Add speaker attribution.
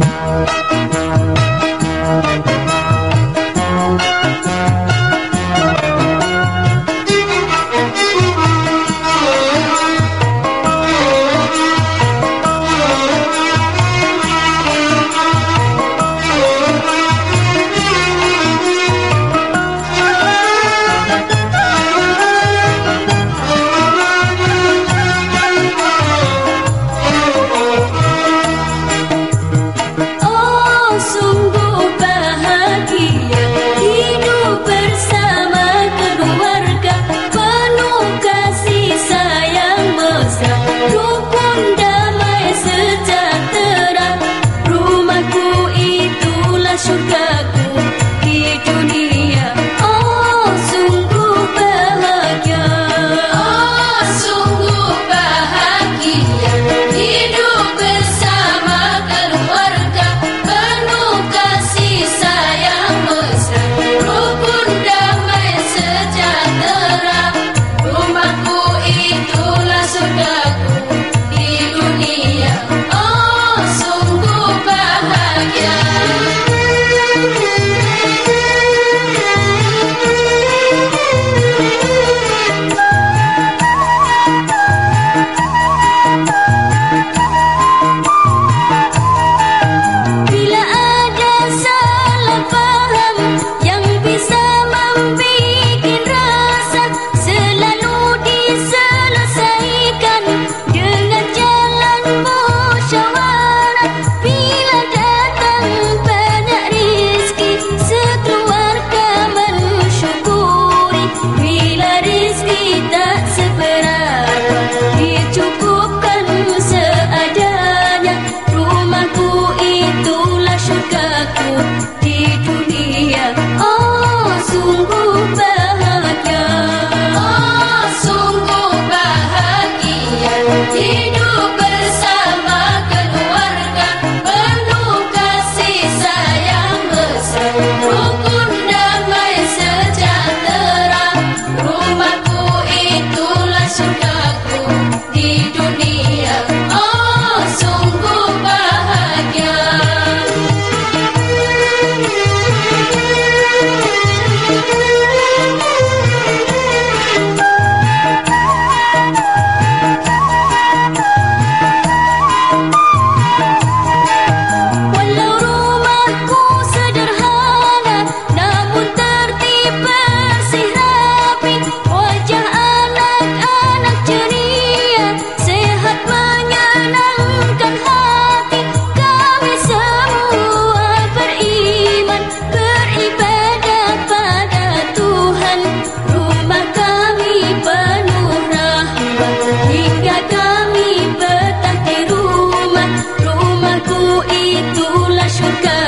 Speaker 1: He itulah syurga.